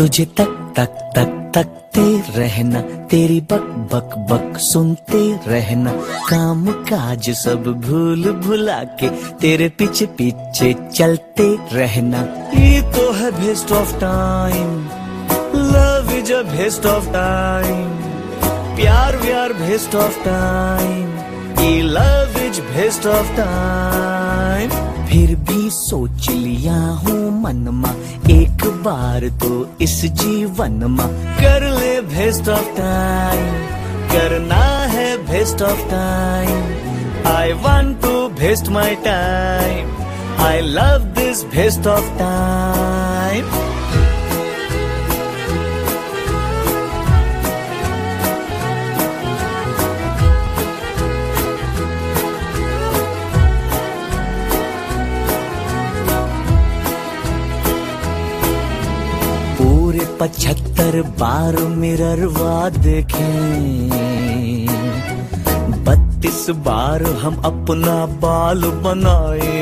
तुझे तक तक तक, तकते रहना। तेरी बक बक बक सुनते रहना। काम काज सब भूल भुला के तेरे पीछे पीछे चलते रहना। ये तो है best of time love is a best of time प्यार, व्यार बेस्ट ऑफ़ टाइम ये love is best of time फिर भी सोच लिया हूँ मनमा, एक बार तो इस जीवन मा कर ले बेस्ट ऑफ़ टाइम करना है best of time I want to best my time I love this best of time पचहत्तर बार मिररवा देखे। बत्तीस बार हम अपना बाल बनाए।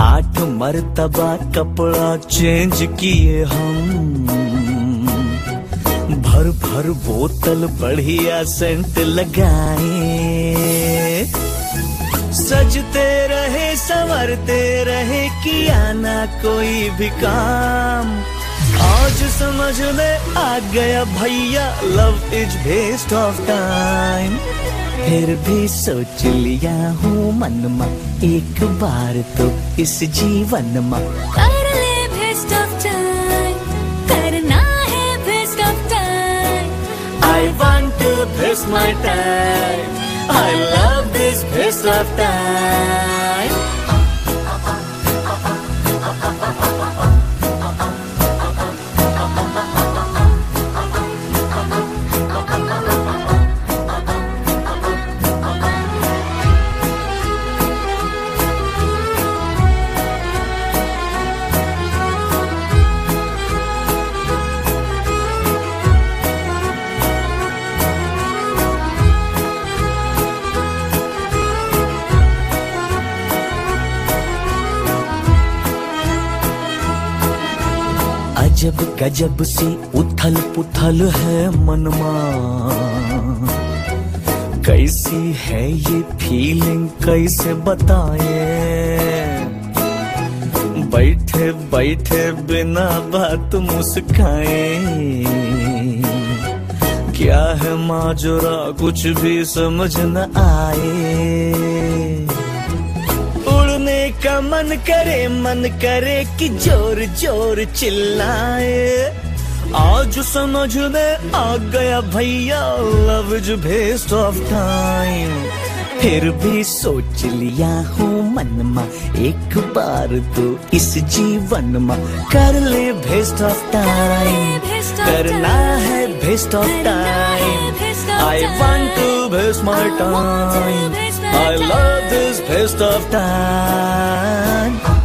आठ मरतबा कपड़ा चेंज किए हम। भर भर बोतल बढ़िया सेंट लगाए। सजते रहे संवरते रहे किया ना कोई भी काम। आज समझ में आ गया भैया love is best of time फिर भी सोच लिया हूँ मन में एक बार तो इस जीवन में। कर ले बेस्ट ऑफ़ टाइम करना है best of time I want to waste my time. I love this best of time. अजब गजब सी उथल पुथल है मनमा। कैसी है ये फीलिंग कैसे बताए? बैठे बैठे बिना बात मुस्काए। क्या है माजरा, कुछ भी समझ न आए। का मन करे मन करे कि ज़ोर ज़ोर चिल्लाए। आज समझ में आ गया भैया love is best of time फिर भी सोच लिया हूँ मन मा एक बार तो इस जीवन मा। कर ले बेस्ट ऑफ़ टाइम करना है best of time I want to best my time I love this best of time.